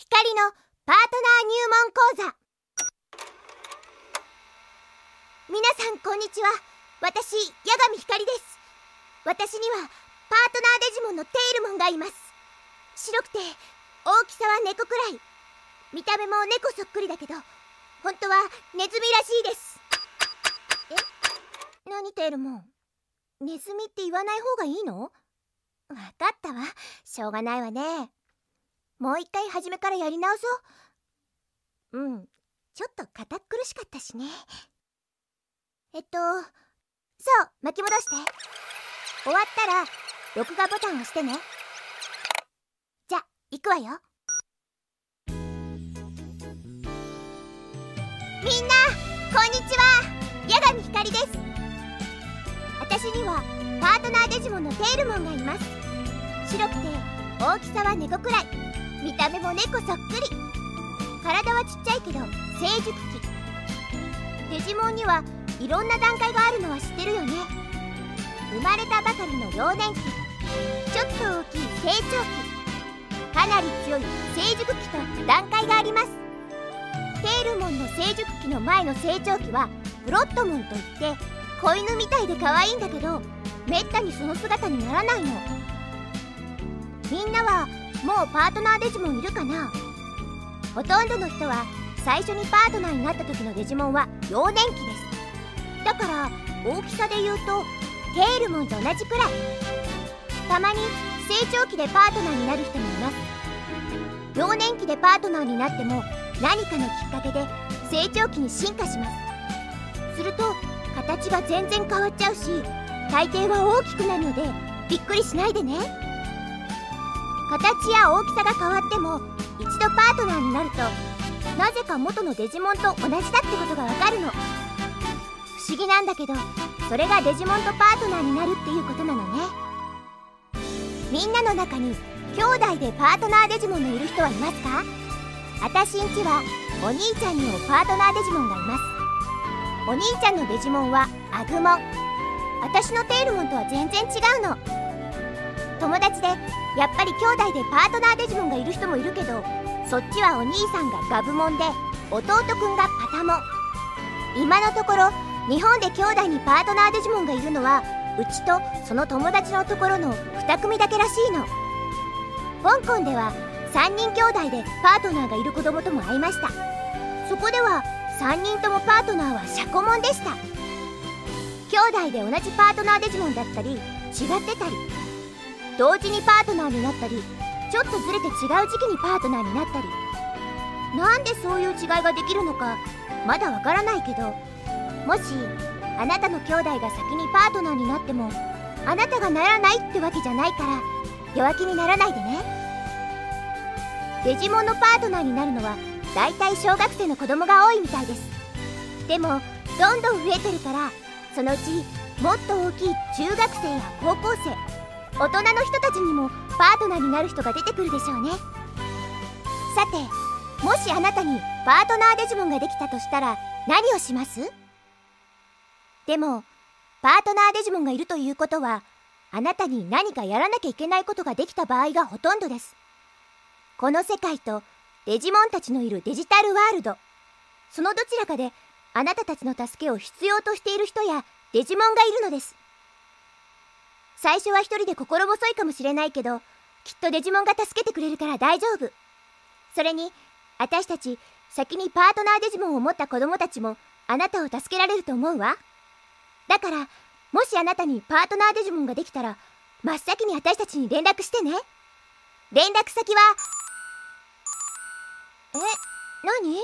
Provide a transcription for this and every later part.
光のパートナー入門講座。皆さんこんにちは。私八神光です。私にはパートナーデジモンのテールモンがいます。白くて大きさは猫くらい。見た目も猫そっくりだけど本当はネズミらしいです。え？何テールモン？ネズミって言わない方がいいの？わかったわ。しょうがないわね。もう一回初めからやり直そう。うん。ちょっと堅苦しかったしね。えっとそう巻き戻して。終わったら録画ボタンを押してね。じゃ行くわよ。みんなこんにちは。八神ひかりです。私にはパートナーデジモンのテールモンがいます。白くて大きさは猫くらい。見た目も猫そっくり。体はちっちゃいけど成熟期。デジモンにはいろんな段階があるのは知ってるよね。生まれたばかりの幼年期。ちょっと大きい成長期。かなり強い成熟期と段階があります。テールモンの成熟期の前の成長期はブロットモンといって子犬みたいで可愛いんだけどめったにその姿にならないの。みんなはもうパートナーデジモンいるかな？ほとんどの人は最初にパートナーになった時のデジモンは幼年期です。だから大きさで言うとテールモンと同じくらい。たまに成長期でパートナーになる人もいます。幼年期でパートナーになっても何かのきっかけで成長期に進化します。すると形が全然変わっちゃうし大抵は大きくなるのでびっくりしないでね。形や大きさが変わっても一度パートナーになるとなぜか元のデジモンと同じだってことがわかるの。不思議なんだけどそれがデジモンとパートナーになるっていうことなのね。みんなの中に兄弟でパートナーデジモンのいる人はいますか？あたしんちはお兄ちゃんにもパートナーデジモンがいます。お兄ちゃんのデジモンはアグモ。ン私のテールモンとは全然違うの。友達でやっぱり兄弟でパートナーデジモンがいる人もいるけどそっちはお兄さんがガブモンで弟くんがパタモン。今のところ日本で兄弟にパートナーデジモンがいるのはうちとその友達のところの2組だけらしいの。香港では3人兄弟でパートナーがいる子供とも会いました。そこでは3人ともパートナーはシャコモンでした。兄弟で同じパートナーデジモンだったり違ってたり。同時にパートナーになったりちょっとずれて違う時期にパートナーになったり。なんでそういう違いができるのかまだわからないけどもしあなたの兄弟が先にパートナーになってもあなたがならないってわけじゃないから弱気にならないでね。デジモンのパートナーになるのはだいたい小学生の子供が多いみたいです。でもどんどん増えてるからそのうちもっと大きい中学生や高校生大人の人たちにもパートナーになる人が出てくるでしょうね。さてもしあなたにパートナーデジモンができたとしたら何をします？でもパートナーデジモンがいるということはあなたに何かやらなきゃいけないことができた場合がほとんどです。この世界とデジモンたちのいるデジタルワールド。そのどちらかであなたたちの助けを必要としている人やデジモンがいるのです。最初は一人で心細いかもしれないけどきっとデジモンが助けてくれるから大丈夫。それに私たち先にパートナーデジモンを持った子供たちもあなたを助けられると思うわ。だからもしあなたにパートナーデジモンができたら真っ先に私たちに連絡してね。連絡先はえ何？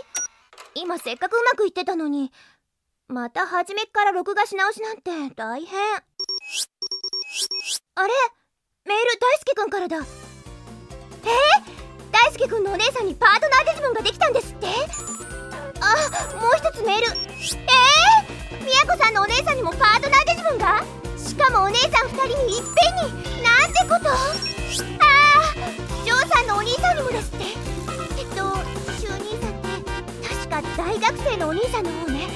今せっかくうまくいってたのにまた初めっから録画し直しなんて大変。あれ？メール大輔くんからだ。えー、大輔くんのお姉さんにパートナーデジモンができたんですって？あもう一つメール。えー、みやこさんのお姉さんにもパートナーデジモンが？しかもお姉さん2人にいっぺんに。なんてこと？あージョーさんのお兄さんにもですって。えっと中兄さんって確か大学生のお兄さんの方ね。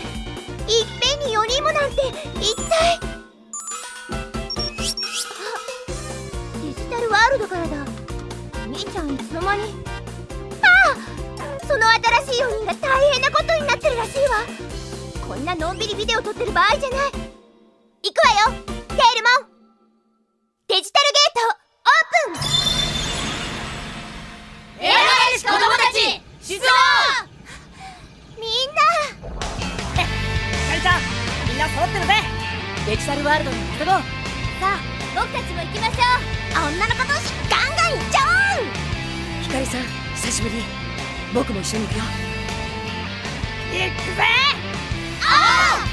いっぺんに4人もなんて一体？からだ。兄ちゃんいつの間に？ああの新しい4人が大変なことになってるらしいわ。こんなのんびりビデオ撮ってる場合じゃない。行くわよ。テールモンデジタルゲートオープン。映画絵師子供たち出動。みんな。ひかりちゃんみんな揃ってるぜ。デジタルワールドに急ごう。さあ僕たちも行きましょう。女の子同士ガンガン行っちゃおう。ひかりさん久しぶり。僕も一緒に行くよ。行くぜ。あフ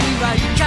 Right.